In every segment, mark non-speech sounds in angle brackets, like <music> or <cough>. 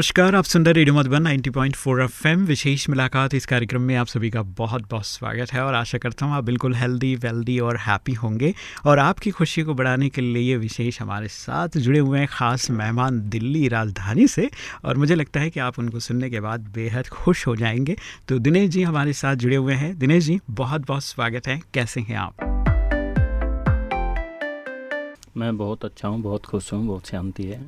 नमस्कार, आप सुन रहे रेडियो मधुबन 90.4 पॉइंट विशेष मुलाकात इस कार्यक्रम में आप सभी का बहुत बहुत स्वागत है और आशा करता हूँ आप बिल्कुल हेल्दी वेल्दी और हैप्पी होंगे। और आपकी खुशी को बढ़ाने के लिए विशेष हमारे साथ जुड़े हुए हैं ख़ास मेहमान दिल्ली राजधानी से। और मुझे लगता है कि आप उनको सुनने के बाद बेहद खुश हो जाएँगे। तो दिनेश जी हमारे साथ जुड़े हुए हैं। दिनेश जी, बहुत बहुत स्वागत है। कैसे हैं आप? मैं बहुत अच्छा हूँ, बहुत खुश हूँ, बहुत शांति है।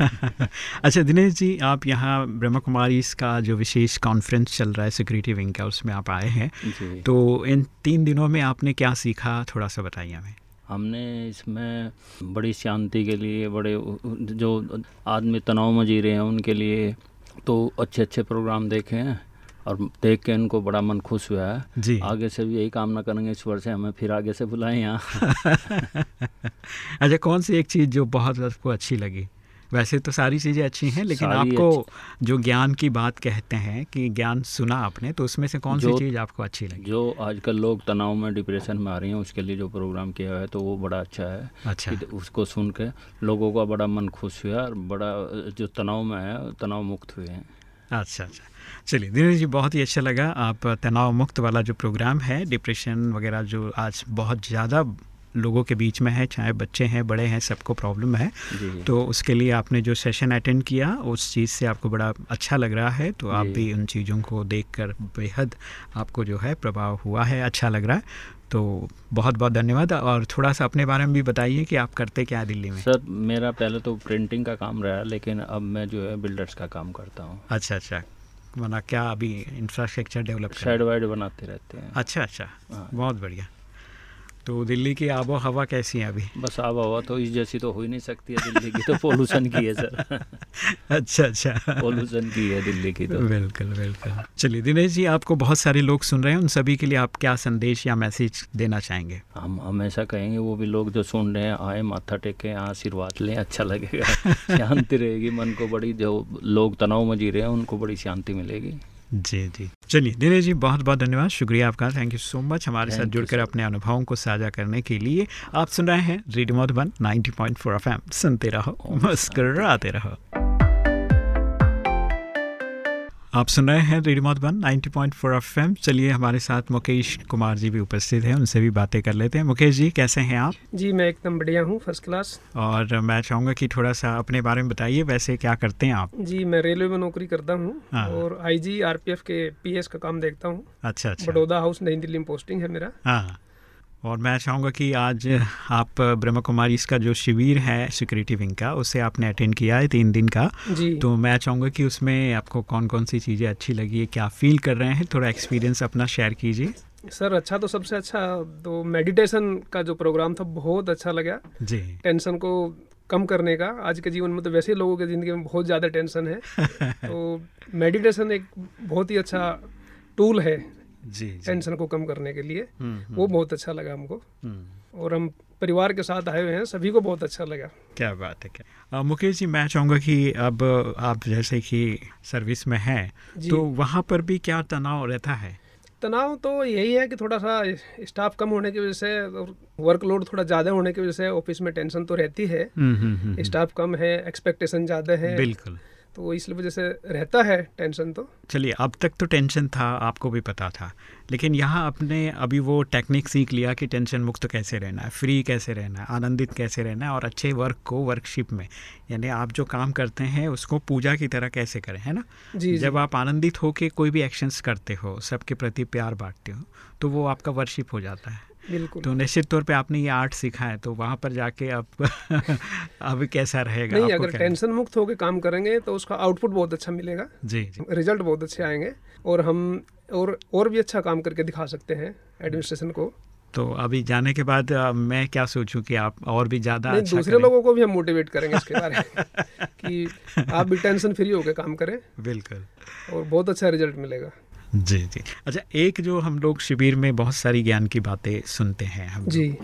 <laughs> अच्छा दिनेश जी आप यहाँ ब्रह्मा कुमारी इसका जो विशेष कॉन्फ्रेंस चल रहा है सिक्योरिटी विंग का उसमें आप आए हैं। तो इन तीन दिनों में आपने क्या सीखा थोड़ा सा बताइए हमें। हमने इसमें बड़ी शांति के लिए बड़े जो आदमी तनाव में जी रहे हैं उनके लिए तो अच्छे अच्छे प्रोग्राम देखे हैं और देख के इनको बड़ा मन खुश हुआ है। जी। आगे से भी यही कामना करेंगे ईश्वर से हमें फिर आगे से बुलाएँ यहाँ। <laughs> अच्छा कौन सी एक चीज़ जो बहुत आपको अच्छी लगी? वैसे तो सारी चीज़ें अच्छी हैं लेकिन आपको जो ज्ञान की बात कहते हैं कि ज्ञान सुना आपने तो उसमें से कौन सी चीज़ आपको अच्छी लगी? जो आजकल लोग तनाव में डिप्रेशन में आ रही हैं उसके लिए जो प्रोग्राम किया हुआ है तो वो बड़ा अच्छा है अच्छा। उसको सुन के लोगों का बड़ा मन खुश हुआ और बड़ा जो तनाव में है तनाव मुक्त हुए हैं। अच्छा अच्छा। चलिए दिनेश जी बहुत ही अच्छा लगा। आप तनाव मुक्त वाला जो प्रोग्राम है डिप्रेशन वगैरह जो आज बहुत ज़्यादा लोगों के बीच में है चाहे बच्चे हैं बड़े हैं सबको प्रॉब्लम है। तो उसके लिए आपने जो सेशन अटेंड किया उस चीज़ से आपको बड़ा अच्छा लग रहा है तो आप भी उन चीज़ों को देखकर बेहद आपको जो है प्रभाव हुआ है अच्छा लग रहा है। तो बहुत बहुत धन्यवाद और थोड़ा सा अपने बारे में भी बताइए कि आप करते क्या दिल्ली में? सर मेरा पहले तो प्रिंटिंग का काम रहा लेकिन अब मैं जो है बिल्डर्स का काम करता हूँ। अच्छा अच्छा। वरना क्या अभी इंफ्रास्ट्रक्चर डेवलप साइड वाइड बनाते रहते हैं। अच्छा अच्छा। हाँ। बहुत बढ़िया। तो दिल्ली की आबो हवा कैसी है अभी? बस आबो हवा तो इस जैसी तो हो ही नहीं सकती है दिल्ली की तो पोल्यूशन की है सर <laughs> अच्छा अच्छा। पोल्यूशन की है दिल्ली की तो। बिल्कुल बिल्कुल। चलिए दिनेश जी आपको बहुत सारे लोग सुन रहे हैं उन सभी के लिए आप क्या संदेश या मैसेज देना चाहेंगे? हम हमेशा कहेंगे वो भी लोग जो सुन रहे हैं आए माथा टेके आशीर्वाद लें अच्छा लगेगा। <laughs> शांति रहेगी मन को बड़ी जो लोग तनाव में जी रहे हैं उनको बड़ी शांति मिलेगी। जी जी। चलिए दिनेश जी बहुत बहुत धन्यवाद। शुक्रिया आपका। थैंक यू सो मच हमारे साथ जुड़कर अपने अनुभवों को साझा करने के लिए। आप सुन रहे हैं रेडियो मधुबन 90.4 एफएम सुनते रहो मुस्कराते रहो। आप सुन रहे हैं रेडियो मधुबन 90.4 एफएम। चलिए हमारे साथ मुकेश कुमार जी भी उपस्थित हैं उनसे भी बातें कर लेते हैं। मुकेश जी कैसे हैं आप? जी मैं एकदम बढ़िया हूँ फ़र्स्ट क्लास और मैं चाहूँगा कि थोड़ा सा अपने बारे में बताइए वैसे क्या करते हैं आप? जी मैं रेलवे में नौकरी करता हूँ हाँ। और आईजी आरपीएफ के पीएस का काम देखता हूँ। अच्छा अच्छा। बड़ौदा हाउस नई दिल्ली में पोस्टिंग है मेरा। हाँ। और मैं चाहूँगा कि आज आप ब्रह्मा कुमारी इसका जो शिविर है सिक्योरिटी विंग का उसे आपने अटेंड किया है तीन दिन का। जी। तो मैं चाहूँगा कि उसमें आपको कौन कौन सी चीज़ें अच्छी लगी है क्या फील कर रहे हैं? थोड़ा एक्सपीरियंस अपना शेयर कीजिए। सर अच्छा तो सबसे अच्छा तो मेडिटेशन का जो प्रोग्राम था बहुत अच्छा लगा। जी। टेंशन को कम करने का। आज के जीवन में तो वैसे लोगों की ज़िंदगी में बहुत ज़्यादा टेंशन है। <laughs> तो मेडिटेशन एक बहुत ही अच्छा टूल है। जी जी। टेंशन को कम करने के लिए। हम्म, वो बहुत अच्छा लगा हमको। हम्म, और हम परिवार के साथ आए हुए हैं सभी को बहुत अच्छा लगा। क्या बात है क्या। मुकेश जी मैं चाहूँगा कि अब आप जैसे कि सर्विस में हैं तो वहाँ पर भी क्या तनाव रहता है? तनाव तो यही है कि थोड़ा सा स्टाफ कम होने की वजह से और वर्कलोड थोड़ा ज़्यादा होने की वजह से ऑफ़िस में टेंशन तो रहती है। हम्म, हम्म, हम्म, हम्म, स्टाफ कम है एक्सपेक्टेशन ज़्यादा है। बिल्कुल। तो इस वजह से रहता है टेंशन तो। चलिए अब तक तो टेंशन था आपको भी पता था। लेकिन यहाँ आपने अभी वो टेक्निक सीख लिया कि टेंशन मुक्त कैसे रहना है फ्री कैसे रहना है आनंदित कैसे रहना है और अच्छे वर्क को वर्कशिप में। यानी आप जो काम करते हैं उसको पूजा की तरह कैसे करें है ना? जी जब जी आप आनंदित होकर कोई भी एक्शंस करते हो सबके प्रति प्यार बांटते हो तो वो आपका वर्शिप हो जाता है। बिल्कुल। तो निश्चित तौर पे आपने ये आर्ट सीखा है तो वहाँ पर जाके अब <laughs> अब कैसा रहेगा? नहीं अगर टेंशन मुक्त होकर काम करेंगे तो उसका आउटपुट बहुत अच्छा मिलेगा। जी जी। रिज़ल्ट बहुत अच्छे आएँगे और हम और और भी अच्छा काम करके दिखा सकते हैं एडमिनिस्ट्रेशन को। तो अभी जाने के बाद मैं क्या सोचूं कि आप और भी ज़्यादा अच्छा दूसरे करें? लोगों को भी हम मोटिवेट करेंगे इसके बारे में <laughs> कि आप भी टेंशन फ्री होकर काम करें। बिल्कुल। और बहुत अच्छा रिज़ल्ट मिलेगा। जी जी। अच्छा एक जो हम लोग शिविर में बहुत सारी ज्ञान की बातें सुनते हैं हम जी।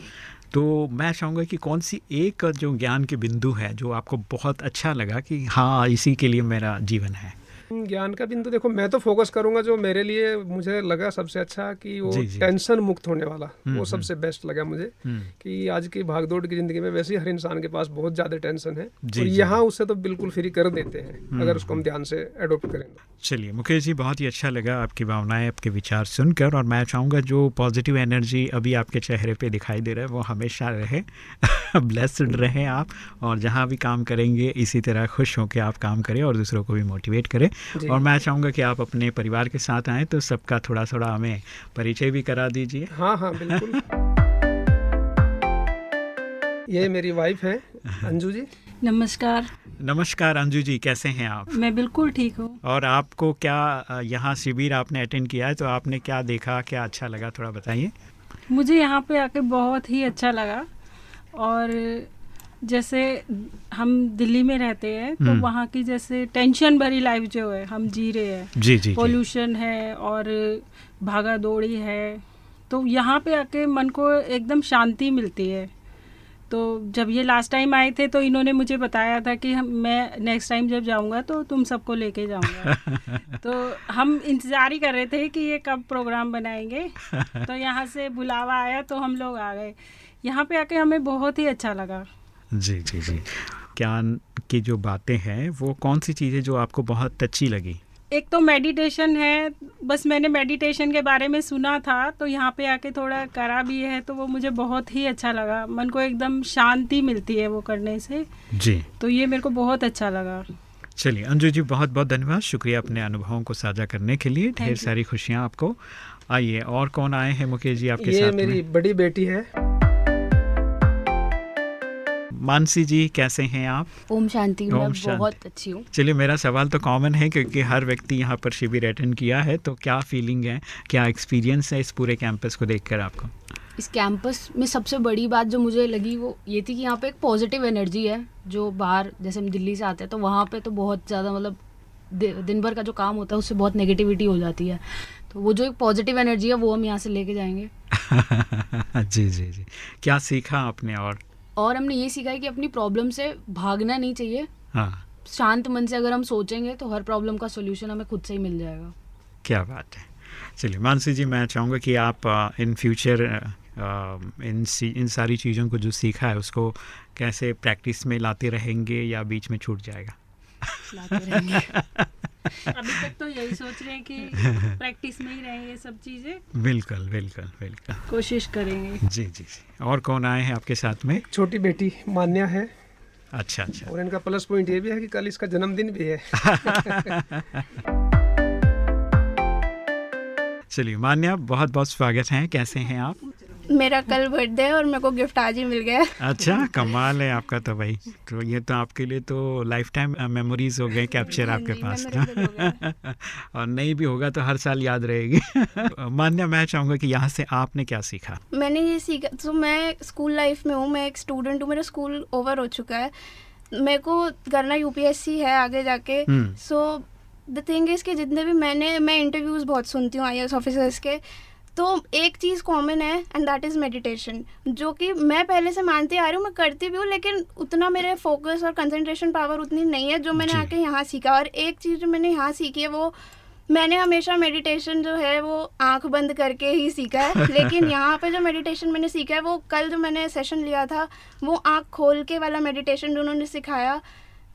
तो मैं चाहूँगा कि कौन सी एक जो ज्ञान के बिंदु है जो आपको बहुत अच्छा लगा कि हाँ इसी के लिए मेरा जीवन है? ज्ञान का बिंदु देखो मैं तो फोकस करूँगा जो मेरे लिए मुझे लगा सबसे अच्छा कि वो जी, जी। टेंशन मुक्त होने वाला हम्म, वो सबसे बेस्ट लगा मुझे हम्म, कि आज की भागदौड़ की ज़िंदगी में वैसे ही हर इंसान के पास बहुत ज़्यादा टेंशन है जी, और यहाँ उसे तो बिल्कुल फ्री कर देते हैं अगर उसको हम ध्यान से एडोप्ट करें तो। चलिए मुकेश जी बहुत ही अच्छा लगा आपकी भावनाएँ आपके विचार सुनकर और मैं चाहूँगा जो पॉजिटिव एनर्जी अभी आपके चेहरे पे दिखाई दे रहा है वो हमेशा रहे। <laughs> ब्लेस्ड रहे आप और जहाँ भी काम करेंगे इसी तरह खुश होकर आप काम करें और दूसरों को भी मोटिवेट करें। और मैं चाहूँगा कि आप अपने परिवार के साथ आएँ तो सबका थोड़ा थोड़ा हमें परिचय भी करा दीजिए। हाँ हाँ बिल्कुल। ये मेरी वाइफ है <laughs> अंजू जी। नमस्कार। नमस्कार अंजू जी कैसे हैं आप? मैं बिल्कुल ठीक हूँ। और आपको क्या यहाँ शिविर आपने अटेंड किया है तो आपने क्या देखा क्या अच्छा लगा थोड़ा बताइए। मुझे यहाँ पे आके बहुत ही अच्छा लगा। और जैसे हम दिल्ली में रहते हैं तो हम्म। वहाँ की जैसे टेंशन भरी लाइफ जो है हम जी रहे हैं। जी जी जी। पोल्यूशन है और भागा दौड़ी है। तो यहाँ पे आके मन को एकदम शांति मिलती है। तो जब ये लास्ट टाइम आए थे तो इन्होंने मुझे बताया था कि हम मैं नेक्स्ट टाइम जब जाऊँगा तो तुम सबको लेके जाऊँगा। <laughs> तो हम इंतज़ार ही कर रहे थे कि ये कब प्रोग्राम बनाएँगे। तो यहाँ से बुलावा आया तो हम लोग आ गए। यहाँ पे आके हमें बहुत ही अच्छा लगा। जी जी जी। ज्ञान की जो बातें हैं वो कौन सी चीज़ें जो आपको बहुत अच्छी लगी? एक तो मेडिटेशन है बस मैंने मेडिटेशन के बारे में सुना था तो यहाँ पे आके थोड़ा करा भी है तो वो मुझे बहुत ही अच्छा लगा। मन को एकदम शांति मिलती है वो करने से। जी। तो ये मेरे को बहुत अच्छा लगा। चलिए अंजू जी बहुत बहुत धन्यवाद। शुक्रिया अपने अनुभवों को साझा करने के लिए। ढेर सारी खुशियाँ आपको। आइए और कौन आए हैं मुकेश जी आपके ये साथ मेरी में बड़ी बेटी है। मानसी जी कैसे हैं आप? ओम शांति ओम शांति। बहुत अच्छी हूँ। चलिए मेरा सवाल तो कॉमन है क्योंकि हर व्यक्ति यहाँ पर शिविर अटेंड किया है तो क्या फीलिंग है? क्या एक्सपीरियंस है इस पूरे कैंपस को देखकर आपको? इस कैंपस में सबसे बड़ी बात जो मुझे लगी वो ये थी कि यहाँ पे एक पॉजिटिव एनर्जी है जो बाहर जैसे हम दिल्ली से आते हैं तो वहाँ पे तो बहुत ज़्यादा मतलब दिन भर का जो काम होता है उससे बहुत नेगेटिविटी हो जाती है। तो वो जो एक पॉजिटिव एनर्जी है वो हम यहाँ से लेके जाएँगे। <laughs> जी जी जी। क्या सीखा आपने और और हमने ये सीखा है कि अपनी प्रॉब्लम से भागना नहीं चाहिए। हाँ। शांत मन से अगर हम सोचेंगे तो हर प्रॉब्लम का सोल्यूशन हमें खुद से ही मिल जाएगा। क्या बात है। चलिए मानसी जी मैं चाहूँगा कि आप इन फ्यूचर इन सी इन सारी चीज़ों को जो सीखा है उसको कैसे प्रैक्टिस में लाते रहेंगे या बीच में छूट जाएगा? अभी तक तो यही सोच रहे हैं कि प्रैक्टिस में ही रहे ये सब चीज़ें। बिल्कुल बिल्कुल बिल्कुल। कोशिश करेंगे। जी जी जी। और कौन आए हैं आपके साथ में? छोटी बेटी मान्या है। अच्छा अच्छा। और इनका प्लस पॉइंट ये भी है कि कल इसका जन्मदिन भी है। <laughs> चलिए मान्या बहुत बहुत स्वागत है। कैसे हैं आप? मेरा कल बर्थडे है और मेरे को गिफ्ट आज ही मिल गया अच्छा कमाल है आपका तो भाई। तो ये तो आपके लिए तो लाइफ टाइम मेमोरीज हो गए <laughs> कैप्चर आपके पास memorable <laughs> और नहीं भी होगा तो हर साल याद रहेगी। <laughs> मान्या मैं चाहूँगा कि यहाँ से आपने क्या सीखा? मैंने ये सीखा तो मैं स्कूल लाइफ में हूँ मैं एक स्टूडेंट हूँ मेरा स्कूल ओवर हो चुका है। मेरे को करना यूपीएससी है आगे जाके। सो द थिंग इज़ कि जितने भी मैंने मैं इंटरव्यूज़ बहुत सुनती हूँ आई ऑफिसर्स के। तो एक चीज़ कॉमन है एंड दैट इज़ मेडिटेशन जो कि मैं पहले से मानती आ रही हूँ मैं करती भी हूँ लेकिन उतना मेरे फोकस और कंसंट्रेशन पावर उतनी नहीं है जो मैंने आके यहाँ सीखा। और एक चीज़ जो मैंने यहाँ सीखी है वो मैंने हमेशा मेडिटेशन जो है वो आँख बंद करके ही सीखा है <laughs> लेकिन यहाँ पे जो मेडिटेशन मैंने सीखा है वो कल जो मैंने सेशन लिया था वो आँख खोल के वाला मेडिटेशन जो उन्होंने सिखाया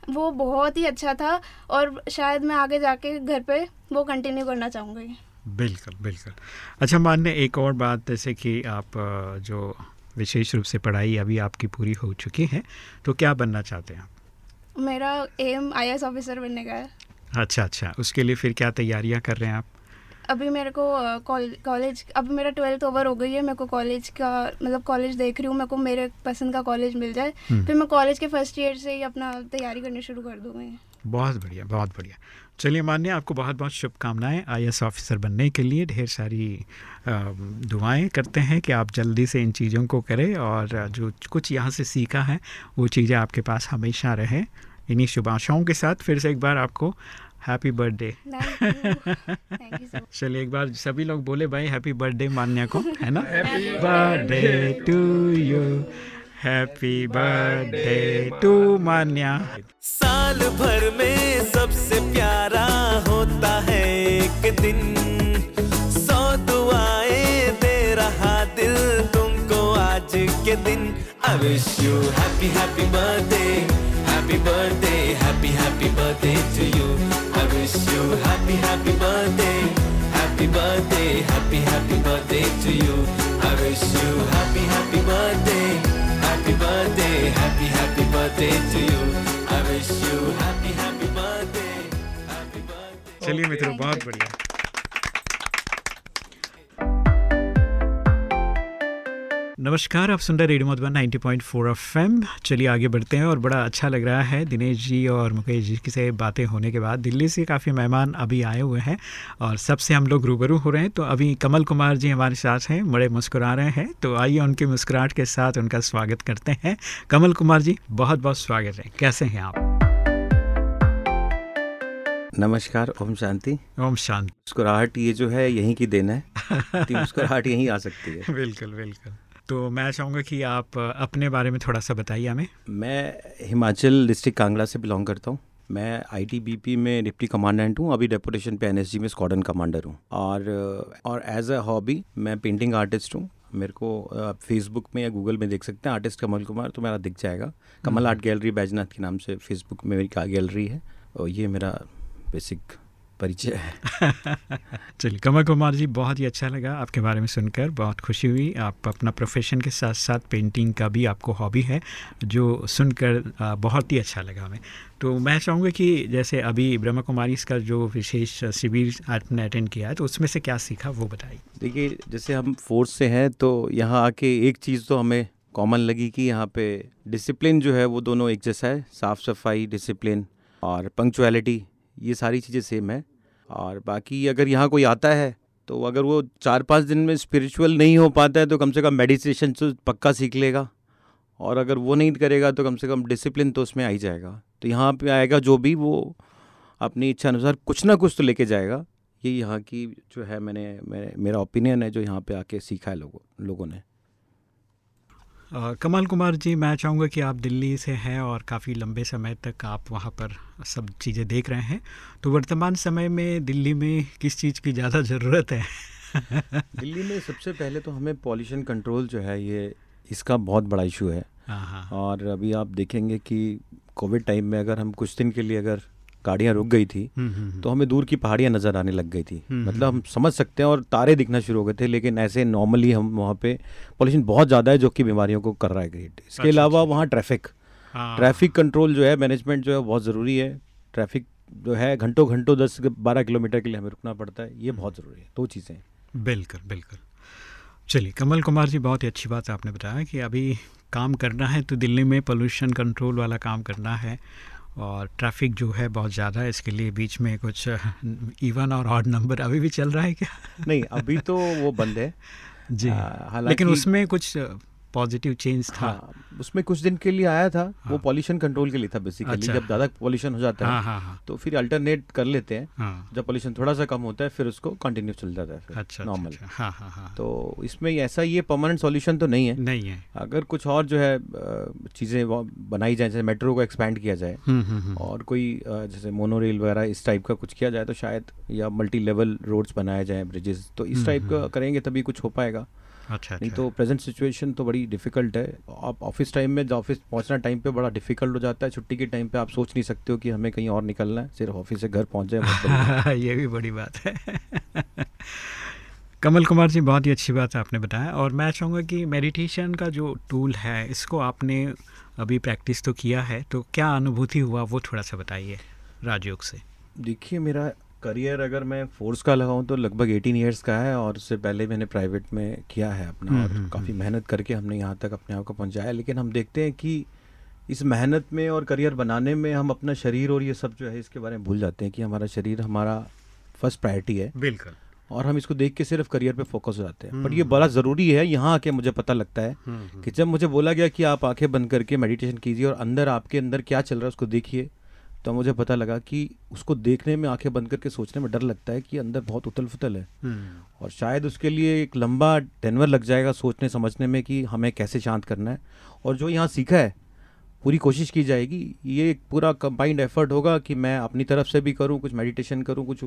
वो बहुत ही अच्छा था और शायद मैं आगे जाके घर पे वो कंटिन्यू करना चाहूँगी। बिल्कुल बिल्कुल। अच्छा मान्य एक और बात जैसे कि आप जो विशेष रूप से पढ़ाई अभी आपकी पूरी हो चुकी है तो क्या बनना चाहते हैं आप? मेरा एम आई ऑफिसर बनने का है। अच्छा अच्छा। उसके लिए फिर क्या तैयारियाँ कर रहे हैं आप? अभी मेरे को कॉलेज अभी मेरा ट्वेल्थ ओवर हो गई है मेरे को कॉलेज का मतलब कॉलेज देख रही हूँ मेरे को मेरे पसंद का कॉलेज मिल जाए हम्म। फिर मैं कॉलेज के फ़र्स्ट ईयर से ही अपना तैयारी करनी शुरू कर दूँगी। बहुत बढ़िया बहुत बढ़िया। चलिए मान्य आपको बहुत बहुत शुभकामनाएँ। आई ऑफिसर बनने के लिए ढेर सारी दुआएँ करते हैं कि आप जल्दी से इन चीज़ों को करें और जो कुछ यहाँ से सीखा है वो चीज़ें आपके पास हमेशा रहे। इन्हीं शुभ आशाओं के साथ फिर से एक बार आपको हैप्पी बर्थडे। चलिए एक बार सभी लोग बोले भाई हैप्पी बर्थडे मान्या को है ना? Birthday to you happy birthday to Manya साल भर में सबसे प्यारा होता है एक दिन। सौ दुआएँ दे रहा दिल तुमको आज के दिन। I wish you happy happy birthday happy birthday happy happy birthday to you I wish you happy happy birthday happy birthday happy happy birthday to you I wish you happy happy birthday happy birthday, happy, happy birthday to you. I wish you happy, happy birthday. Happy birthday चलिए मित्रों बहुत बढ़िया नमस्कार आप सुन रहे radio Madhuban 90.4 point चलिए आगे बढ़ते हैं और बड़ा अच्छा लग रहा है दिनेश जी और मुकेश जी की से बातें होने के बाद। दिल्ली से काफ़ी मेहमान अभी आए हुए हैं और सबसे हम लोग रूबरू हो रहे हैं। तो अभी कमल कुमार जी हमारे साथ हैं बड़े मुस्कुरा रहे हैं। तो आइए उनकी मुस्कुराहट के साथ उनका स्वागत करते हैं। कमल कुमार जी बहुत बहुत स्वागत है। कैसे हैं आप? नमस्कार ओम शांति। ओम शांति। मुस्कुराहट ये जो है यहीं की देन है। <laughs> मुस्कुराहट यहीं आ सकती है। बिल्कुल बिल्कुल। तो मैं चाहूँगा कि आप अपने बारे में थोड़ा सा बताइए हमें। मैं हिमाचल डिस्ट्रिक्ट कांगड़ा से बिलोंग करता हूँ। मैं आईटीबीपी में डिप्टी कमांडेंट हूँ। अभी डेपुटेशन पे एनएसजी में स्क्वाडन कमांडर हूँ। और और एज अ हॉबी मैं पेंटिंग आर्टिस्ट हूँ। मेरे को फेसबुक में या गूगल में देख सकते हैं आर्टिस्ट कमल कुमार तो मेरा दिख जाएगा। कमल आर्ट गैलरी बैजनाथ के नाम से फेसबुक में मेरी गैलरी है। और ये मेरा बेसिक परिचय है। <laughs> चलिए कमल कुमार जी बहुत ही अच्छा लगा आपके बारे में सुनकर बहुत खुशी हुई। आप अपना प्रोफेशन के साथ साथ पेंटिंग का भी आपको हॉबी है जो सुनकर बहुत ही अच्छा लगा हमें। तो मैं चाहूँगा कि जैसे अभी ब्रह्मा कुमारी इसका जो विशेष शिविर आपने अटेंड किया है तो उसमें से क्या सीखा वो बताइए। देखिए जैसे हम फोर्स से हैं तो यहाँ आके एक चीज़ तो हमें कॉमन लगी कि यहाँ पे डिसिप्लिन जो है वो दोनों एक जैसा है। साफ़ सफ़ाई डिसिप्लिन और पंक्चुअलिटी ये सारी चीज़ें सेम है। और बाकी अगर यहाँ कोई आता है तो अगर वो चार पाँच दिन में स्पिरिचुअल नहीं हो पाता है तो कम से कम मेडिटेशन तो पक्का सीख लेगा। और अगर वो नहीं करेगा तो कम से कम डिसिप्लिन तो उसमें आ ही जाएगा। तो यहाँ पे आएगा जो भी, वो अपनी इच्छा अनुसार कुछ ना कुछ तो लेके जाएगा। ये यहाँ की जो है मैंने मेरे ओपिनियन है जो यहाँ पे आके सीखा है लोगों लोगों ने। आ, कमल कुमार जी मैं चाहूँगा कि आप दिल्ली से हैं और काफ़ी लंबे समय तक आप वहाँ पर सब चीज़ें देख रहे हैं। तो वर्तमान समय में दिल्ली में किस चीज़ की ज़्यादा <laughs> ज़रूरत है? दिल्ली में सबसे पहले तो हमें पॉल्यूशन कंट्रोल जो है ये इसका बहुत बड़ा इशू है। हाँ हाँ। और अभी आप देखेंगे कि कोविड टाइम में अगर हम कुछ दिन के लिए अगर गाड़ियाँ रुक गई थी हम्म, हम्म, हम्म। तो हमें दूर की पहाड़ियाँ नज़र आने लग गई थी। मतलब हम समझ सकते हैं और तारे दिखना शुरू हो गए थे लेकिन ऐसे नॉर्मली हम वहाँ पे पॉल्यूशन बहुत ज़्यादा है जो कि बीमारियों को कर रहा है क्रिएट इसके अच्छा, अलावा अच्छा। वहाँ ट्रैफ़िक ट्रैफ़िक कंट्रोल जो है मैनेजमेंट जो है बहुत ज़रूरी है। ट्रैफ़िक जो है घंटों घंटों दस बारह किलोमीटर के लिए हमें रुकना पड़ता है। ये बहुत ज़रूरी है। दो चीज़ें बिल्कुल बिल्कुल। चलिए कमल कुमार जी बहुत ही अच्छी बात आपने बताया कि अभी काम करना है तो दिल्ली में पोल्यूशन कंट्रोल वाला काम करना है। और ट्रैफ़िक जो है बहुत ज़्यादा है इसके लिए बीच में कुछ इवन और ऑड नंबर अभी भी चल रहा है क्या? नहीं अभी तो वो बंद है। <laughs> जी। आ, लेकिन उसमें कुछ पॉजिटिव चेंज था। हाँ उसमें कुछ दिन के लिए आया था हाँ, वो। पॉल्यूशन कंट्रोल के लिए था बेसिकली अच्छा। जब ज़्यादा पॉल्यूशन हो जाता हाँ है हाँ हाँ। तो फिर अल्टरनेट कर लेते हैं। हाँ। जब पॉल्यूशन थोड़ा सा कम होता है फिर उसको कंटिन्यू चल जाता है अच्छा नॉर्मल अच्छा, अच्छा, हाँ हाँ हाँ। तो इसमें ऐसा ये परमानेंट सोल्यूशन तो नहीं है। नहीं है। अगर कुछ और जो है चीज़ें बनाई जाए जैसे मेट्रो को एक्सपैंड किया जाए हम्म, हम्म, हम्म। और कोई जैसे मोनोरेल वगैरह इस टाइप का कुछ किया जाए तो शायद या मल्टी लेवल रोड्स बनाए जाए ब्रिजेस तो इस टाइप का। करेंगे तभी कुछ हो पाएगा। अच्छा नहीं अच्छा। तो प्रेजेंट सिचुएशन तो बड़ी डिफ़िकल्ट है। आप ऑफ़िस टाइम में ऑफ़िस पहुँचना टाइम पे बड़ा डिफ़िकल्ट हो जाता है। छुट्टी के टाइम पे आप सोच नहीं सकते हो कि हमें कहीं और निकलना है। सिर्फ़ ऑफ़िस से घर पहुँच जाए <laughs> ये भी बड़ी बात है। कमल कुमार जी बहुत ही अच्छी बात आपने बताया। और मैं चाहूँगा कि मेडिटेशन का जो टूल है इसको आपने अभी प्रैक्टिस तो किया है तो क्या अनुभूति हुआ वो थोड़ा सा बताइए राजयोग से। देखिए मेरा करियर अगर मैं फोर्स का लगाऊँ तो लगभग 18 इयर्स का है और उससे पहले मैंने प्राइवेट में किया है अपना और काफ़ी मेहनत करके हमने यहाँ तक अपने आप को पहुँचाया। लेकिन हम देखते हैं कि इस मेहनत में और करियर बनाने में हम अपना शरीर और ये सब जो है इसके बारे में भूल जाते हैं कि हमारा शरीर हमारा फ़र्स्ट प्रायोरिटी है। बिल्कुल। और हम इसको देख के सिर्फ़ करियर पे फोकस हो जाते हैं। पर ये बड़ा ज़रूरी है यहाँ आके मुझे पता लगता है कि जब मुझे बोला गया कि आप आँखें बंद करके मेडिटेशन कीजिए और अंदर आपके अंदर क्या चल रहा है उसको देखिए तो मुझे पता लगा कि उसको देखने में आँखें बंद करके सोचने में डर लगता है कि अंदर बहुत उथल फुथल है और शायद उसके लिए एक लंबा टेनवर लग जाएगा सोचने समझने में कि हमें कैसे शांत करना है। और जो यहाँ सीखा है पूरी कोशिश की जाएगी ये एक पूरा कंबाइंड एफर्ट होगा कि मैं अपनी तरफ़ से भी करूँ कुछ मेडिटेशन करूँ कुछ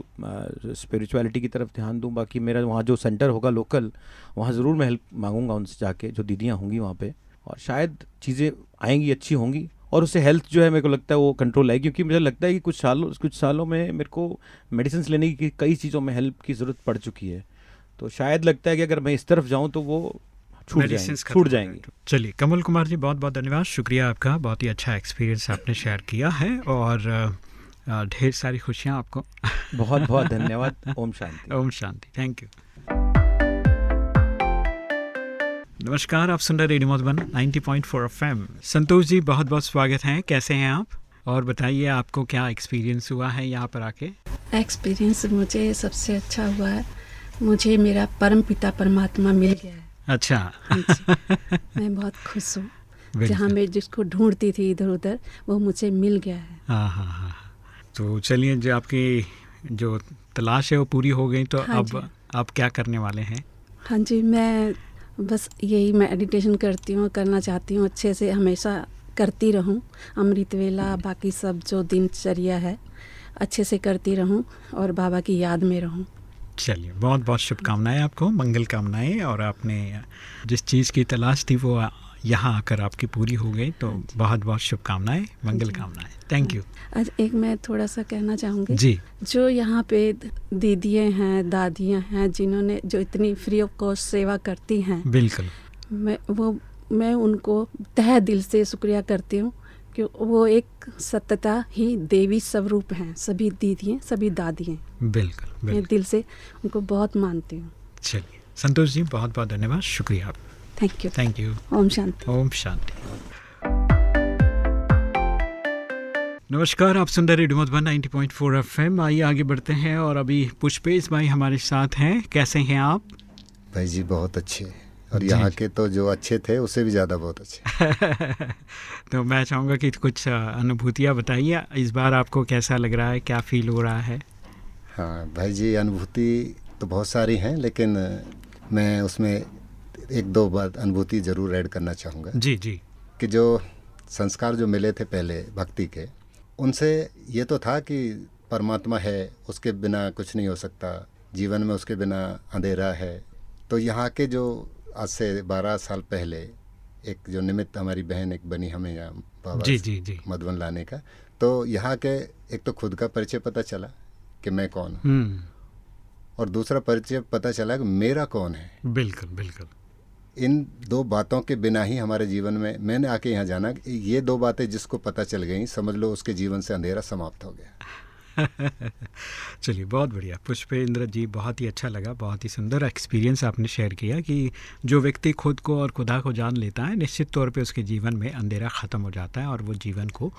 स्पिरिचुअलिटी की तरफ़ ध्यान दूँ। बाकी मेरा वहाँ जो सेंटर होगा लोकल वहाँ ज़रूर मैं हेल्प मांगूँगा उनसे जाके जो दीदियाँ होंगी वहाँ पर और शायद चीज़ें आएँगी अच्छी होंगी। और उससे हेल्थ जो है मेरे को लगता है वो कंट्रोल है क्योंकि मुझे लगता है कि कुछ सालों कुछ सालों में मेरे को मेडिसिन लेने की कई चीज़ों में हेल्प की ज़रूरत पड़ चुकी है। तो शायद लगता है कि अगर मैं इस तरफ़ जाऊँ तो वो छूट जाएँगे छूट जाएँगे। चलिए कमल कुमार जी बहुत बहुत धन्यवाद। शुक्रिया आपका बहुत ही अच्छा एक्सपीरियंस आपने शेयर किया है और ढेर सारी खुशियाँ आपको। बहुत बहुत धन्यवाद। <laughs> ओम शांति। ओम शांति। थैंक यू नमस्कार आप सुन रहे रेडियो मधुबन 90.4 एफएम। संतोष जी बहुत बहुत स्वागत है। कैसे हैं आप? और बताइए आपको क्या एक्सपीरियंस हुआ है यहाँ पर आके? एक्सपीरियंस मुझे सबसे अच्छा हुआ है। मुझे मेरा परम पिता परमात्मा मिल गया है। अच्छा। हाँ मैं बहुत खुश हूँ। <laughs> जहाँ मैं जिसको ढूंढती थी इधर उधर वो मुझे मिल गया है। हाँ हाँ हाँ। तो चलिए जो आपकी जो तलाश है वो पूरी हो गई तो हाँ अब आप क्या करने वाले हैं? हाँ जी मैं बस यही मैं एडिटेशन करती हूँ, करना चाहती हूँ, अच्छे से हमेशा करती रहूँ। अमृत वेला, बाकी सब जो दिनचर्या है, अच्छे से करती रहूँ और बाबा की याद में रहूँ। चलिए बहुत बहुत शुभकामनाएँ आपको, मंगल कामनाएँ और आपने जिस चीज़ की तलाश थी वो यहाँ आकर आपकी पूरी हो गई तो बहुत बहुत शुभकामनाएँ मंगल कामनाएँ थैंक यू आज एक मैं थोड़ा सा कहना चाहूँगी जी। जो यहाँ पे दीदियाँ हैं दादियाँ हैं जिन्होंने जो इतनी फ्री ऑफ़ कॉस्ट सेवा करती हैं बिल्कुल। मैं वो मैं उनको तह दिल से शुक्रिया करती हूँ कि वो एक सत्यता ही देवी स्वरूप हैं सभी दीदियाँ सभी दादियाँ। बिल्कुल मैं दिल से उनको बहुत मानती हूँ। चलिए संतोष जी बहुत बहुत धन्यवाद शुक्रिया थैंक यू थैंक यू ओम शांति ओम शांति नमस्कार आप सुन रहे रेडियो मधुबन 90.4 एफएम आइए आगे बढ़ते हैं और अभी पुष्पेश भाई हमारे साथ हैं। कैसे हैं आप? भाई जी बहुत अच्छे और यहाँ के तो जो अच्छे थे उससे भी ज़्यादा बहुत अच्छे <laughs> तो मैं चाहूँगा कि कुछ अनुभूतियाँ बताइए। इस बार आपको कैसा लग रहा है? क्या फील हो रहा है? हाँ भाई जी अनुभूति तो बहुत सारी हैं लेकिन मैं उसमें एक दो बात अनुभूति ज़रूर ऐड करना चाहूँगा। जी जी। कि जो संस्कार जो मिले थे पहले भक्ति के उनसे ये तो था कि परमात्मा है उसके बिना कुछ नहीं हो सकता जीवन में उसके बिना अंधेरा है। तो यहाँ के जो आज से बारह साल पहले एक जो निमित्त हमारी बहन एक बनी हमें यहाँ बाबा जी, जी, जी। मधुबन लाने का तो यहाँ के एक तो खुद का परिचय पता चला कि मैं कौन हूँ। हम्म। और दूसरा परिचय पता चला कि मेरा कौन है। बिल्कुल बिल्कुल। इन दो बातों के बिना ही हमारे जीवन में मैंने आके यहाँ जाना ये दो बातें जिसको पता चल गई समझ लो उसके जीवन से अंधेरा समाप्त हो गया। <laughs> चलिए बहुत बढ़िया। पुष्पेंद्र जी बहुत ही अच्छा लगा बहुत ही सुंदर एक्सपीरियंस आपने शेयर किया कि जो व्यक्ति खुद को और खुदा को जान लेता है निश्चित तौर पे उसके जीवन में अंधेरा ख़त्म हो जाता है और वो जीवन को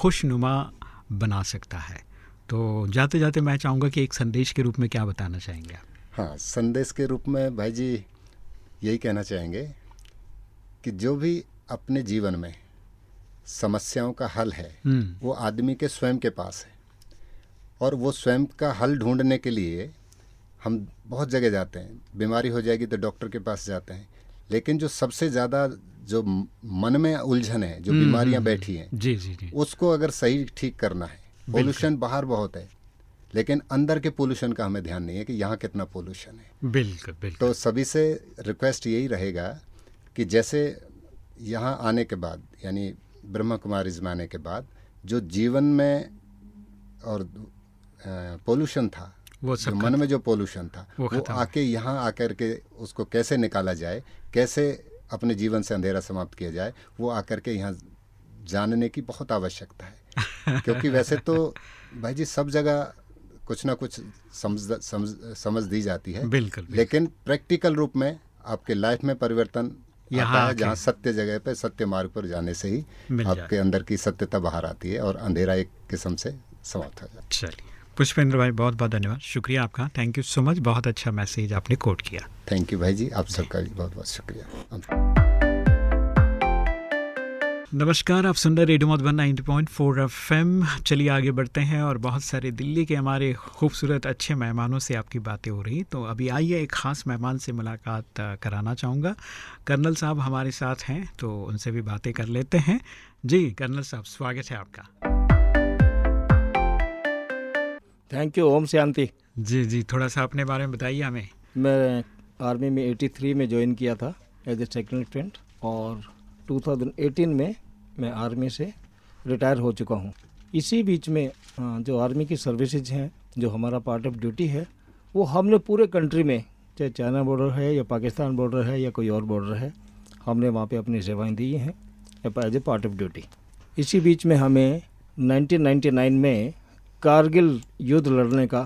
खुशनुमा बना सकता है। तो जाते जाते मैं चाहूँगा कि एक संदेश के रूप में क्या बताना चाहेंगे आप? हाँ संदेश के रूप में भाई जी यही कहना चाहेंगे कि जो भी अपने जीवन में समस्याओं का हल है हम्म। वो आदमी के स्वयं के पास है। और वो स्वयं का हल ढूँढने के लिए हम बहुत जगह जाते हैं। बीमारी हो जाएगी तो डॉक्टर के पास जाते हैं। लेकिन जो सबसे ज़्यादा जो मन में उलझन है जो हम्म, बीमारियाँ हम्म, बैठी हैं जी जी जी। उसको अगर सही ठीक करना है। पोल्यूशन बाहर बहुत है लेकिन अंदर के पोल्यूशन का हमें ध्यान नहीं है कि यहाँ कितना पोल्यूशन है। बिल्कुल बिल्कुल। तो सभी से रिक्वेस्ट यही रहेगा कि जैसे यहाँ आने के बाद यानी ब्रह्मा कुमारीज जमाने के बाद जो जीवन में और पोल्यूशन था वो जो सब मन में जो पोल्यूशन था वो वो, आके यहाँ आकर के उसको कैसे निकाला जाए कैसे अपने जीवन से अंधेरा समाप्त किया जाए वो आकर के यहाँ जानने की बहुत आवश्यकता है। <laughs> क्योंकि वैसे तो भाई जी सब जगह कुछ ना कुछ समझ समझ समझ दी जाती है। बिल्कुल। लेकिन प्रैक्टिकल रूप में आपके लाइफ में परिवर्तन यहाँ है जहाँ सत्य जगह पे सत्य मार्ग पर जाने से ही आपके अंदर की सत्यता बाहर आती है और अंधेरा एक किस्म से समाप्त हो जाता है। चलिए। पुष्पेंद्र भाई बहुत बहुत धन्यवाद। शुक्रिया आपका। थैंक यू सो मच बहुत अच्छा मैसेज आपने कोट किया। थैंक यू भाई जी। आप सबका भी बहुत बहुत शुक्रिया। नमस्कार आप सुन रहे रेडियो मधुबन 90.4 एफएम। चलिए आगे बढ़ते हैं और बहुत सारे दिल्ली के हमारे खूबसूरत अच्छे मेहमानों से आपकी बातें हो रही तो अभी आइए एक ख़ास मेहमान से मुलाकात कराना चाहूँगा। कर्नल साहब हमारे साथ हैं तो उनसे भी बातें कर लेते हैं। जी कर्नल साहब स्वागत है आपका। थैंक यू ओम शांति। जी जी थोड़ा सा अपने बारे में बताइए हमें। मैं आर्मी में 83 में ज्वाइन किया था एज ए सेकेंड और 2018 में मैं आर्मी से रिटायर हो चुका हूँ। इसी बीच में जो आर्मी की सर्विसेज़ हैं जो हमारा पार्ट ऑफ़ ड्यूटी है वो हमने पूरे कंट्री में चाहे चाइना बॉर्डर है या पाकिस्तान बॉर्डर है या कोई और बॉर्डर है हमने वहाँ पे अपनी सेवाएँ दी हैं as a part of duty इसी बीच में हमें 1999 में कारगिल युद्ध लड़ने का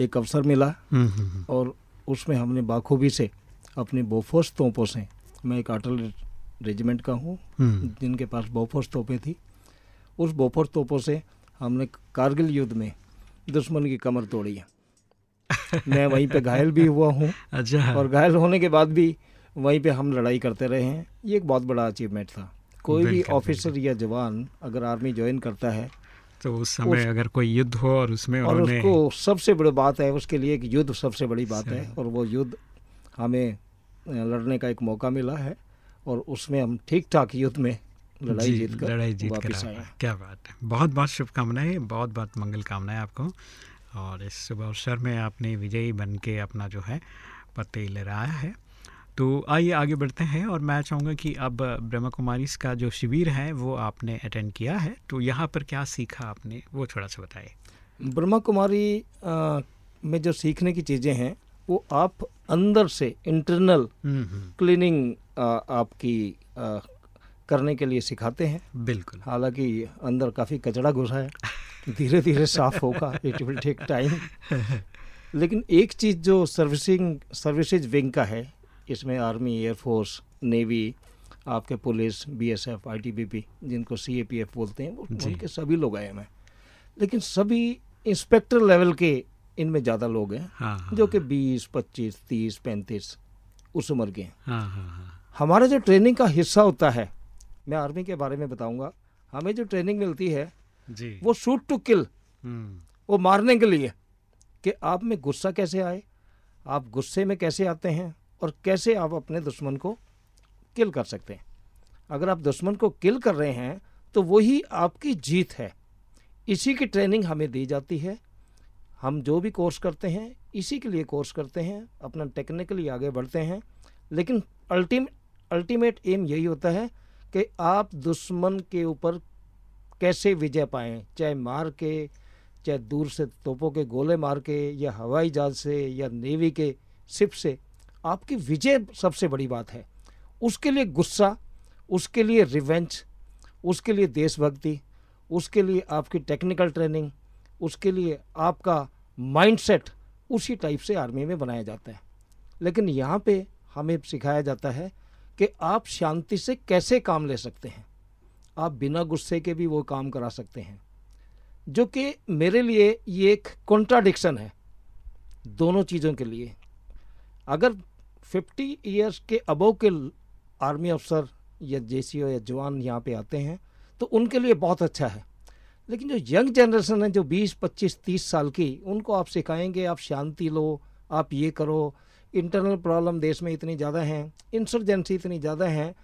एक अवसर मिला। हम्म, हम्म, हम्म। और उसमें हमने बाखूबी से अपनी बोफोर्स तोपों से मैं एक आर्टिलरी रेजिमेंट का हूँ। हम्म। जिनके पास बोफोर्स तोपें थी। उस बोफोर्स तोपों से हमने कारगिल युद्ध में दुश्मन की कमर तोड़ी है। <laughs> मैं वहीं पे घायल भी हुआ हूँ। अच्छा। और घायल होने के बाद भी वहीं पे हम लड़ाई करते रहे हैं। ये एक बहुत बड़ा अचीवमेंट था। कोई भी ऑफिसर या जवान अगर आर्मी ज्वाइन करता है तो उस समय उस- अगर कोई युद्ध हो और उसमें और उसको सबसे बड़ी बात है उसके लिए एक युद्ध सबसे बड़ी बात है। और वो युद्ध हमें लड़ने का एक मौका मिला है। और उसमें हम ठीक ठाक युद्ध में लड़ाई जीत कर लड़ाई जीत कर वापस आए क्या बात है। बहुत बहुत शुभकामनाएँ बहुत बहुत मंगल कामनाएँ आपको। और इस शुभ अवसर में आपने विजयी बन के अपना जो है पते लहराया है। तो आइए आगे बढ़ते हैं और मैं चाहूँगा कि अब ब्रह्मा कुमारी का जो शिविर है वो आपने अटेंड किया है। तो यहाँ पर क्या सीखा आपने वो थोड़ा सा बताइए। ब्रह्मा कुमारी में जो सीखने की चीज़ें हैं वो आप अंदर से इंटरनल हम्म, हम्म, क्लीनिंग आपकी अ, करने के लिए सिखाते हैं। बिल्कुल। हालाँकि अंदर काफ़ी कचरा घुसा है। धीरे धीरे साफ़ होगा। इट विल टेक टाइम लेकिन एक चीज़ जो सर्विसिंग सर्विसेज़ विंग का है इसमें आर्मी एयरफोर्स नेवी आपके पुलिस बीएसएफ आईटीबीपी जिनको सीएपीएफ बोलते हैं। उनके सभी लोग आए हैं। लेकिन सभी इंस्पेक्टर लेवल के इनमें ज़्यादा लोग हैं हाँ हाँ जो कि 20, 25, 30, 35 उस उम्र के हैं। हाँ हाँ हाँ। हमारा जो ट्रेनिंग का हिस्सा होता है मैं आर्मी के बारे में बताऊँगा हमें जो ट्रेनिंग मिलती है जी। वो शूट टू किल। हम्म, वो मारने के लिए कि आप में गुस्सा कैसे आए आप गुस्से में कैसे आते हैं और कैसे आप अपने दुश्मन को किल कर सकते हैं। अगर आप दुश्मन को किल कर रहे हैं तो वही आपकी जीत है। इसी की ट्रेनिंग हमें दी जाती है हम जो भी कोर्स करते हैं, इसी के लिए कोर्स करते हैं, अपना टेक्निकली आगे बढ़ते हैं। लेकिन अल्टीम अल्टीमेट एम यही होता है कि आप दुश्मन के ऊपर कैसे विजय पाएँ, चाहे मार के, चाहे दूर से तोपों के गोले मार के, या हवाई जहाज़ से, या नेवी के शिप से। आपकी विजय सबसे बड़ी बात है। उसके लिए गुस्सा, उसके लिए रिवेंज उसके लिए देशभक्ति, उसके लिए आपकी टेक्निकल ट्रेनिंग उसके लिए आपका माइंडसेट उसी टाइप से आर्मी में बनाया जाता है। लेकिन यहाँ पे हमें सिखाया जाता है कि आप शांति से कैसे काम ले सकते हैं। आप बिना गुस्से के भी वो काम करा सकते हैं। जो कि मेरे लिए ये एक कॉन्ट्राडिक्शन है दोनों चीज़ों के लिए। अगर 50 इयर्स के अबव के आर्मी अफसर या जेसीओ या जवान यहाँ पे आते हैं तो उनके लिए बहुत अच्छा है। लेकिन जो यंग जनरेशन है जो 20, 25, 30 साल की उनको आप सिखाएँगे आप शांति लो आप ये करो इंटरनल प्रॉब्लम देश में इतनी ज़्यादा हैं इंसर्जेंसी इतनी ज़्यादा हैं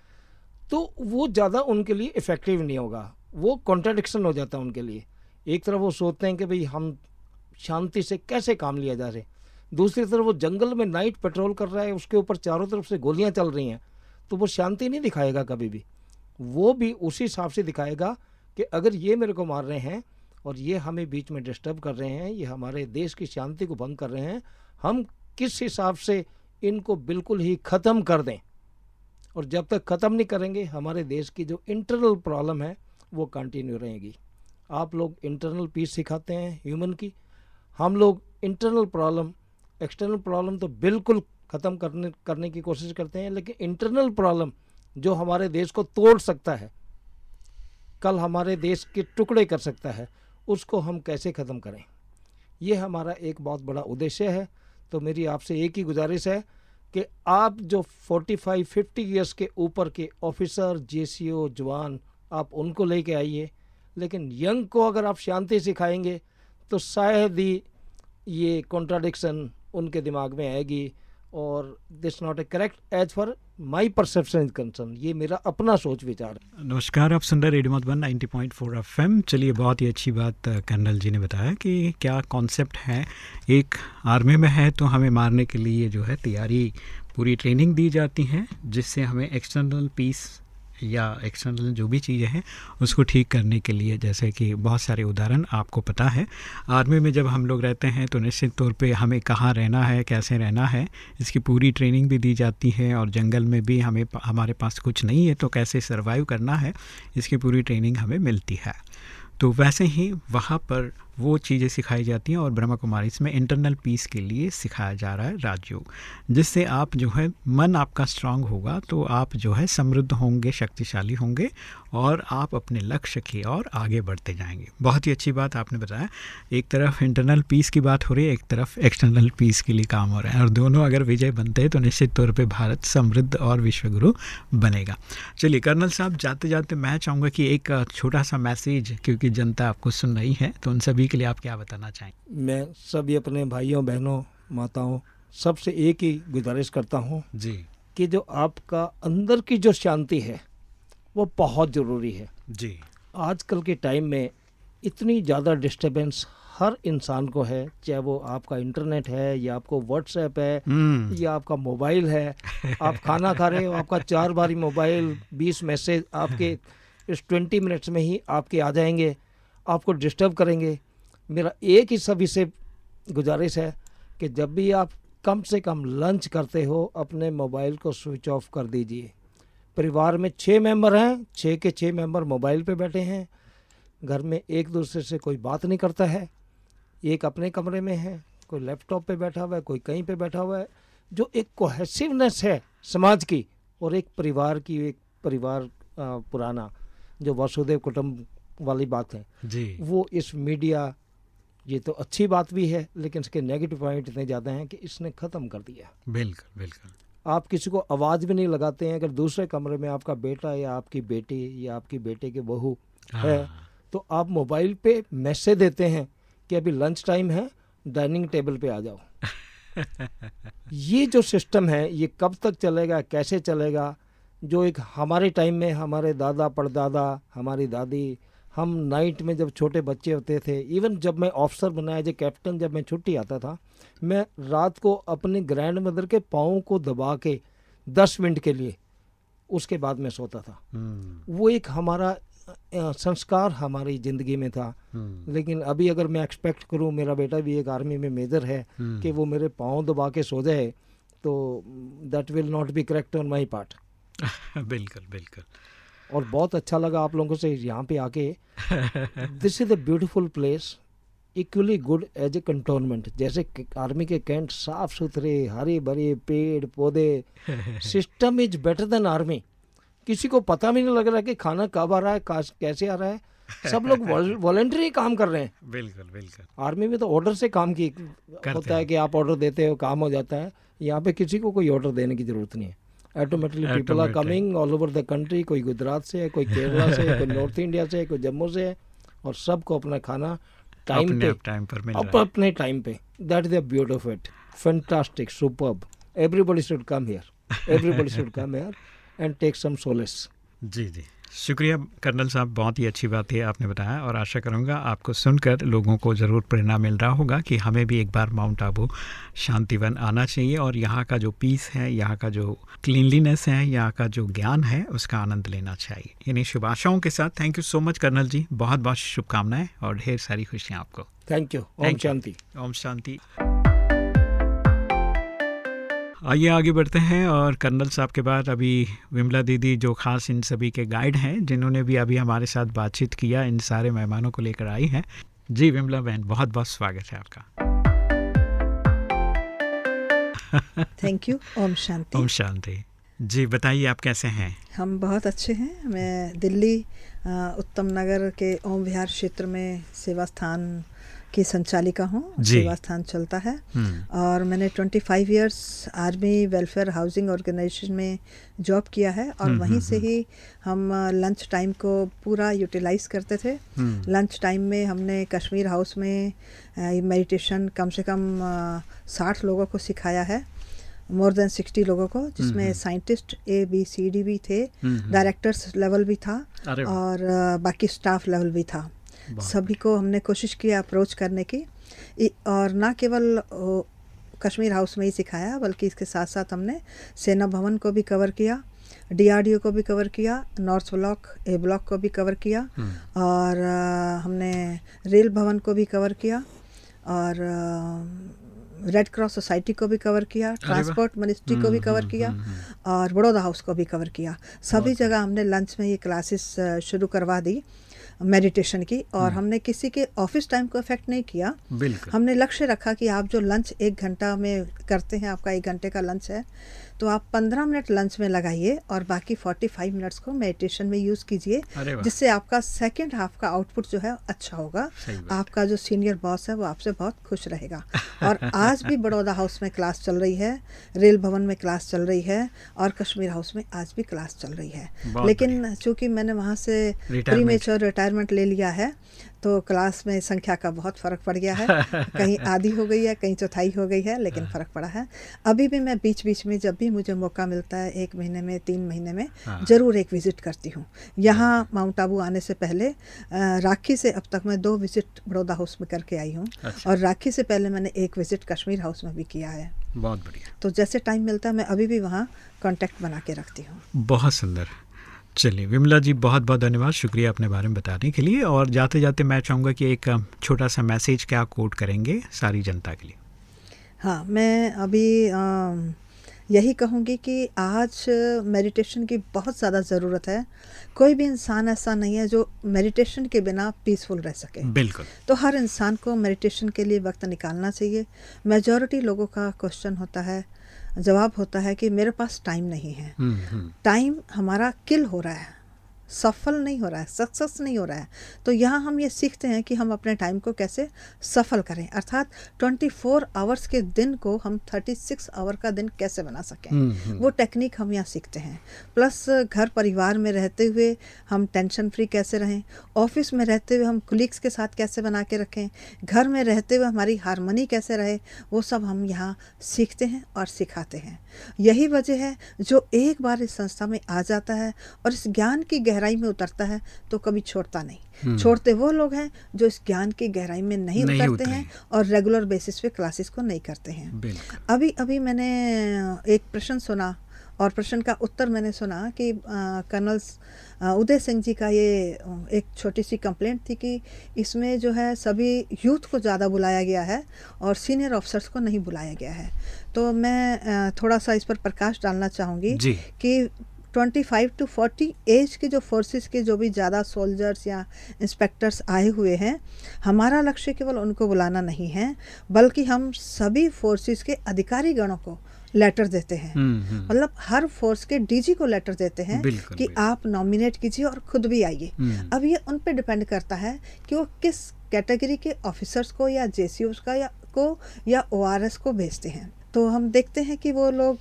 तो वो ज़्यादा उनके लिए इफ़ेक्टिव नहीं होगा। वो कॉन्ट्राडिक्शन हो जाता है उनके लिए। एक तरफ़ वो सोचते हैं कि भाई हम शांति से कैसे काम लिया जा रहे दूसरी तरफ़ वो जंगल में नाइट पेट्रोल कर रहा है उसके ऊपर चारों तरफ़ से गोलियाँ चल रही हैं तो वो शांति नहीं दिखाएगा कभी भी। वो भी उसी हिसाब से दिखाएगा कि अगर ये मेरे को मार रहे हैं और ये हमें बीच में डिस्टर्ब कर रहे हैं, ये हमारे देश की शांति को भंग कर रहे हैं, हम किस हिसाब से इनको बिल्कुल ही ख़त्म कर दें? और जब तक ख़त्म नहीं करेंगे, हमारे देश की जो इंटरनल प्रॉब्लम है, वो कंटिन्यू रहेगी। आप लोग इंटरनल पीस सिखाते हैं ह्यूमन की। हम लोग इंटरनल प्रॉब्लम एक्सटर्नल प्रॉब्लम तो बिल्कुल ख़त्म करने करने की कोशिश करते हैं, लेकिन इंटरनल प्रॉब्लम जो हमारे देश को तोड़ सकता है कल हमारे देश के टुकड़े कर सकता है, उसको हम कैसे ख़त्म करें? ये हमारा एक बहुत बड़ा उद्देश्य है। तो मेरी आपसे एक ही गुजारिश है कि आप जो 45 50 इयर्स के ऊपर के ऑफिसर जेसीओ जवान, आप उनको लेके आइए। लेकिन यंग को अगर आप शांति सिखाएँगे तो शायद ही ये कॉन्ट्राडिक्शन उनके दिमाग में आएगी। और this not a correct as for my perception is concern ये मेरा अपना सोच विचार नमस्कार, आप सुन रहे रेडियो मधुबन 90.4 पॉइंट चलिए, बहुत ही अच्छी बात कर्नल जी ने बताया कि क्या कॉन्सेप्ट है। एक आर्मी में है तो हमें मारने के लिए जो है तैयारी, पूरी ट्रेनिंग दी जाती है, जिससे हमें एक्सटर्नल पीस या एक्सटर्नल जो भी चीज़ें हैं, उसको ठीक करने के लिए जैसे कि बहुत सारे उदाहरण आपको पता है। आर्मी में जब हम लोग रहते हैं तो निश्चित तौर पे हमें कहाँ रहना है, कैसे रहना है, इसकी पूरी ट्रेनिंग भी दी जाती है और जंगल में भी हमें हमारे पास कुछ नहीं है तो कैसे सर्वाइव करना है, इसकी पूरी ट्रेनिंग हमें मिलती है। तो वैसे ही वहाँ पर वो चीज़ें सिखाई जाती हैं और ब्रह्मा कुमारी इसमें इंटरनल पीस के लिए सिखाया जा रहा है राजयोग, जिससे आप जो है, मन आपका स्ट्रांग होगा तो आप जो है, समृद्ध होंगे, शक्तिशाली होंगे और आप अपने लक्ष्य की ओर आगे बढ़ते जाएँगे। बहुत ही अच्छी बात आपने बताया। एक तरफ़ इंटरनल पीस की बात हो रही है, एक तरफ़ एक्सटर्नल पीस के लिए काम हो रहा है और दोनों अगर विजय बनते हैं तो निश्चित तौर पर भारत समृद्ध और विश्वगुरु बनेगा। चलिए, कर्नल साहब जाते जाते मैं चाहूँगा कि एक छोटा सा मैसेज क्योंकि जनता आपको सुन रही है तो उन सभी के लिए आप क्या बताना चाहेंगे? मैं सभी अपने भाइयों बहनों माताओं सबसे एक ही गुजारिश करता हूँ जी। कि जो आपका अंदर की जो शांति है वो बहुत ज़रूरी है। जी। आजकल के टाइम में इतनी ज़्यादा डिस्टरबेंस हर इंसान को है चाहे वो आपका इंटरनेट है या आपको व्हाट्सएप है हम्म। या आपका मोबाइल है। आप खाना खा रहे हो आपका चार बारी मोबाइल बीस मैसेज आपके इस ट्वेंटी मिनट्स में ही आपके आ जाएँगे आपको डिस्टर्ब करेंगे। मेरा एक ही सभी से गुजारिश है कि जब भी आप कम से कम लंच करते हो अपने मोबाइल को स्विच ऑफ़ कर दीजिए। परिवार में छः मेंबर हैं छः के छः मेंबर मोबाइल पे बैठे हैं। घर में एक दूसरे से कोई बात नहीं करता है। एक अपने कमरे में है कोई लैपटॉप पे बैठा हुआ है कोई कहीं पे बैठा हुआ है जो एक कोहेसिवनेस है समाज की और एक परिवार की एक परिवार पुराना जो वसुदेव कुटुंब वाली बात है। जी। वो इस मीडिया ये तो अच्छी बात भी है लेकिन इसके नेगेटिव पॉइंट इतने ज़्यादा हैं कि इसने ख़त्म कर दिया। बिल्कुल बिल्कुल। आप किसी को आवाज़ भी नहीं लगाते हैं अगर दूसरे कमरे में आपका बेटा या आपकी बेटी या आपकी बेटे की बहू है। हाँ। तो आप मोबाइल पे मैसेज देते हैं कि अभी लंच टाइम है डाइनिंग टेबल पे आ जाओ। <laughs> ये जो सिस्टम है ये कब तक चलेगा कैसे चलेगा जो एक हमारे टाइम में हमारे दादा परदादा हमारी दादी हम नाइट में जब छोटे बच्चे होते थे इवन जब मैं ऑफिसर बनाया जो कैप्टन जब मैं छुट्टी आता था मैं रात को अपने ग्रैंड मदर के पाँव को दबा के दस मिनट के लिए उसके बाद मैं सोता था। हम्म, वो एक हमारा संस्कार हमारी ज़िंदगी में था। हम्म, लेकिन अभी अगर मैं एक्सपेक्ट करूँ मेरा बेटा भी एक आर्मी में मेजर है हम्म। कि वो मेरे पाँव दबा के सो जाए तो that will not be correct on my part बिल्कुल बिल्कुल। और बहुत अच्छा लगा आप लोगों से यहाँ पे आके। This is a beautiful place equally good as a cantonment जैसे आर्मी के कैंट साफ़ सुथरे हरे भरे पेड़ पौधे। System is better than army किसी को पता भी नहीं लग रहा है कि खाना कब आ रहा है कैसे आ रहा है। सब लोग वॉलेंट्री काम कर रहे हैं। बिल्कुल बिल्कुल। आर्मी में तो ऑर्डर से काम की होता है कि आप ऑर्डर देते हो काम हो जाता है। यहाँ पे किसी को कोई ऑर्डर देने की ज़रूरत नहीं है। Automatically people are coming all over the country कोई गुजरात से है कोई केरला से है कोई नॉर्थ इंडिया से है कोई जम्मू से है और सबको अपना खाना टाइम पे टाइम पर मिल अप अपने टाइम पे। That is the beauty of it fantastic superb everybody should come here everybody should come here and take some solace जी जी। शुक्रिया कर्नल साहब बहुत ही अच्छी बात है आपने बताया और आशा करूँगा आपको सुनकर लोगों को ज़रूर प्रेरणा मिल रहा होगा कि हमें भी एक बार माउंट आबू शांतिवन आना चाहिए और यहाँ का जो पीस है यहाँ का जो क्लीनलीनेस है यहाँ का जो ज्ञान है उसका आनंद लेना चाहिए। इन्हीं शुभ आशाओं के साथ thank you so much colonel ji. बहुत बहुत शुभकामनाएँ और ढेर सारी खुशियाँ आपको। थैंक यू ओम शांति। ओम शांति। आइए आगे बढ़ते हैं और कर्नल साहब के बाद अभी विमला दीदी जो खास इन सभी के गाइड हैं जिन्होंने भी अभी हमारे साथ बातचीत किया इन सारे मेहमानों को लेकर आई हैं। जी विमला बहन बहुत बहुत स्वागत है आपका। थैंक यू ओम शांति। ओम शांति। जी बताइए आप कैसे हैं? हम बहुत अच्छे हैं। मैं दिल्ली उत्तम नगर के ओम विहार क्षेत्र में सेवा स्थान की संचालिका हूँ सेवा स्थान चलता है। हम्म, और मैंने 25 years army welfare housing organisation में जॉब किया है और हम्म, वहीं हम्म, से ही हम लंच टाइम को पूरा यूटिलाइज करते थे। लंच टाइम में हमने कश्मीर हाउस में मेडिटेशन कम से कम साठ लोगों को सिखाया है। मोर देन सिक्सटी लोगों को जिसमें। Scientist A B C D भी थे। डायरेक्टर्स लेवल भी था और बाकी स्टाफ लेवल भी था। सभी को हमने कोशिश किया अप्रोच करने की। और ना केवल कश्मीर हाउस में ही सिखाया बल्कि इसके साथ साथ हमने सेना भवन को भी कवर किया डीआरडीओ को भी कवर किया नॉर्थ ब्लॉक ए ब्लॉक को भी कवर किया हम्म, और हमने रेल भवन को भी कवर किया और रेड क्रॉस सोसाइटी को भी कवर किया ट्रांसपोर्ट मिनिस्ट्री को भी कवर हम्म, किया हम्म, हम्म, और बड़ौदा हाउस को भी कवर किया। सभी जगह हमने लंच में ये क्लासेस शुरू करवा दी। मेडिटेशन की और हम्म। हमने किसी के ऑफ़िस टाइम को अफेक्ट नहीं किया हमने लक्ष्य रखा कि आप जो लंच एक घंटा में करते हैं आपका एक घंटे का लंच है तो आप पंद्रह मिनट लंच में लगाइए और बाकी फोर्टी फाइव मिनट्स को मेडिटेशन में यूज़ कीजिए जिससे आपका सेकेंड हाफ़ का आउटपुट जो है अच्छा होगा। आपका जो सीनियर बॉस है वो आपसे बहुत खुश रहेगा। और आज भी बड़ौदा हाउस में क्लास चल रही है रेल भवन में क्लास चल रही है और कश्मीर हाउस में आज भी क्लास चल रही है। लेकिन चूँकि मैंने वहाँ से. प्रीमेच्योर रिटायरमेंट ले लिया है तो क्लास में संख्या का बहुत फ़र्क पड़ गया है। <laughs> कहीं आधी हो गई है कहीं चौथाई हो गई है लेकिन फ़र्क पड़ा है। अभी भी मैं बीच बीच में जब भी मुझे मौका मिलता है एक महीने में तीन महीने में हाँ। ज़रूर एक विज़िट करती हूँ। यहाँ माउंट आबू आने से पहले राखी से अब तक मैं दो विज़िट बड़ौदा हाउस में करके आई हूँ अच्छा। और राखी से पहले मैंने एक विज़िट कश्मीर हाउस में भी किया है। बहुत बढ़िया। तो जैसे टाइम मिलता है मैं अभी भी वहाँ कांटेक्ट बना के रखती हूँ। बहुत सुंदर। चलिए विमला जी बहुत बहुत धन्यवाद। शुक्रिया अपने बारे में बताने के लिए और जाते जाते मैं चाहूँगा कि एक छोटा सा मैसेज क्या कोट करेंगे सारी जनता के लिए? हाँ मैं अभी अम, यही कहूँगी कि आज मेडिटेशन की बहुत ज़्यादा ज़रूरत है। कोई भी इंसान ऐसा नहीं है जो मेडिटेशन के बिना पीसफुल रह सके। बिल्कुल। तो हर इंसान को मेडिटेशन के लिए वक्त निकालना चाहिए। मेजॉरिटी लोगों का क्वेश्चन होता है जवाब होता है कि मेरे पास टाइम नहीं है। हम्म, हम्म, टाइम हमारा किल हो रहा है। सफल नहीं हो रहा है सक्सेस नहीं हो रहा है। तो यहाँ हम ये सीखते हैं कि हम अपने टाइम को कैसे सफल करें। अर्थात 24 आवर्स के दिन को हम 36 आवर का दिन कैसे बना सकें। हम्म, हम्म, वो टेक्निक हम यहाँ सीखते हैं। प्लस घर परिवार में रहते हुए हम टेंशन फ्री कैसे रहें? ऑफ़िस में रहते हुए हम कुलीग्स के साथ कैसे बना के रखें? घर में रहते हुए हमारी हारमोनी कैसे रहे? वो सब हम यहाँ सीखते हैं और सिखाते हैं। यही वजह है जो एक बार इस संस्था में आ जाता है और इस ज्ञान की गहराई में उतरता है तो कभी छोड़ता नहीं। हम्म। छोड़ते वो लोग हैं जो इस ज्ञान की गहराई में नहीं, नहीं उतरते हैं और रेगुलर बेसिस पे क्लासेस को नहीं करते हैं। अभी अभी मैंने एक प्रश्न सुना और प्रश्न का उत्तर मैंने सुना कि कर्नल उदय सिंह जी का ये एक छोटी सी कंप्लेंट थी कि इसमें जो है सभी यूथ को ज़्यादा बुलाया गया है और सीनियर ऑफिसर्स को नहीं बुलाया गया है। तो मैं थोड़ा सा इस पर प्रकाश डालना चाहूँगी कि 25 टू 40 एज के जो फोर्सेस के जो भी ज़्यादा सोल्जर्स या इंस्पेक्टर्स आए हुए हैं हमारा लक्ष्य केवल उनको बुलाना नहीं है बल्कि हम सभी फोर्सेस के अधिकारी गणों को लेटर देते हैं। हम्म, हम्म, मतलब हर फोर्स के डीजी को लेटर देते हैं कि आप नॉमिनेट कीजिए और खुद भी आइए। हम्म, अब ये उन पर डिपेंड करता है कि वो किस कैटेगरी के ऑफिसर्स को या जे का या को या ओआरएस को भेजते हैं। तो हम देखते हैं कि वो लोग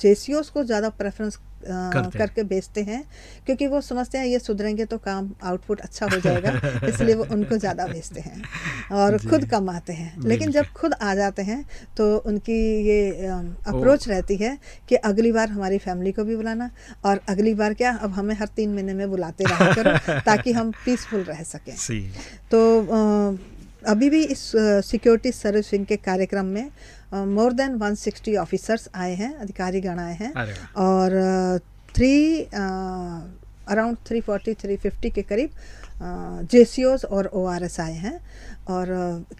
जे को ज़्यादा प्रेफरेंस। करके बेचते हैं क्योंकि वो समझते हैं ये सुधरेंगे तो काम आउटपुट अच्छा हो जाएगा इसलिए वो उनको ज़्यादा भेजते हैं और खुद कम आते हैं लेकिन जब खुद आ जाते हैं तो उनकी ये अप्रोच रहती है कि अगली बार हमारी फैमिली को भी बुलाना और अगली बार क्या अब हमें हर तीन महीने में बुलाते रहा करो <laughs> ताकि हम पीसफुल रह सकें। तो अभी भी इस सिक्योरिटी सर्विस विंग के कार्यक्रम में मोर देन 160 ऑफिसर्स आए हैं अधिकारी गण आए हैं और three around three forty three fifty के करीब जे और ओआरएस आए हैं। और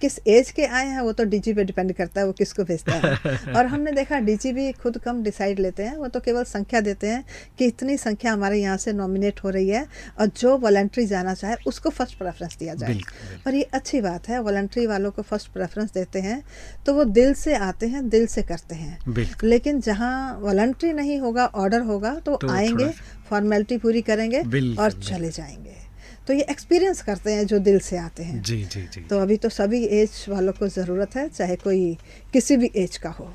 किस एज के आए हैं वो तो डीजी पे डिपेंड करता है वो किसको भेजता है। <laughs> और हमने देखा डीजी भी खुद कम डिसाइड लेते हैं वो तो केवल संख्या देते हैं कि इतनी संख्या हमारे यहाँ से नॉमिनेट हो रही है और जो वॉलंट्री जाना चाहे उसको फ़र्स्ट प्रेफरेंस दिया जाए। और ये अच्छी बात है वॉलंट्री वालों को फ़र्स्ट प्रेफरेंस देते हैं तो वो दिल से आते हैं दिल से करते हैं। लेकिन जहाँ वॉलंट्री नहीं होगा ऑर्डर होगा तो, तो आएँगे फॉर्मेलिटी पूरी करेंगे और चले जाएँगे। तो ये एक्सपीरियंस करते हैं जो दिल से आते हैं। जी जी जी। तो अभी तो सभी एज वालों को ज़रूरत है चाहे कोई किसी भी एज का हो।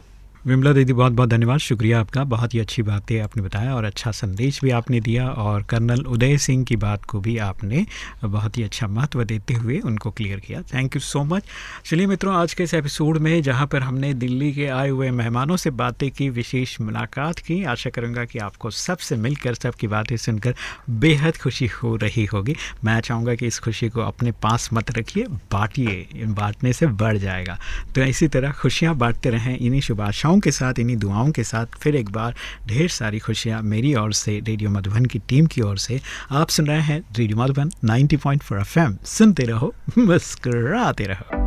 विमला दीदी, बहुत बहुत धन्यवाद। शुक्रिया आपका। बहुत ही अच्छी बातें आपने बताया और अच्छा संदेश भी आपने दिया और कर्नल उदय सिंह की बात को भी आपने बहुत ही अच्छा महत्व देते हुए उनको क्लियर किया। थैंक यू सो मच चलिए मित्रों, आज के इस एपिसोड में जहाँ पर हमने दिल्ली के आए हुए मेहमानों से बातें की, विशेष मुलाकात की, आशा करूँगा कि आपको सबसे मिलकर, सबकी बातें सुनकर बेहद खुशी हो रही होगी। मैं चाहूँगा कि इस खुशी को अपने पास मत रखिए, बांटिए बांटने से बढ़ जाएगा। तो इसी तरह खुशियाँ बांटते रहें। इन्हीं शुभ आशाओं के साथ, इन्हीं दुआओं के साथ फिर एक बार ढेर सारी खुशियाँ मेरी ओर से रेडियो मधुबन की टीम की ओर से आप सुन रहे हैं रेडियो मधुबन 90.4 एफएम। सुनते रहो, <laughs> मुस्कराते रहो।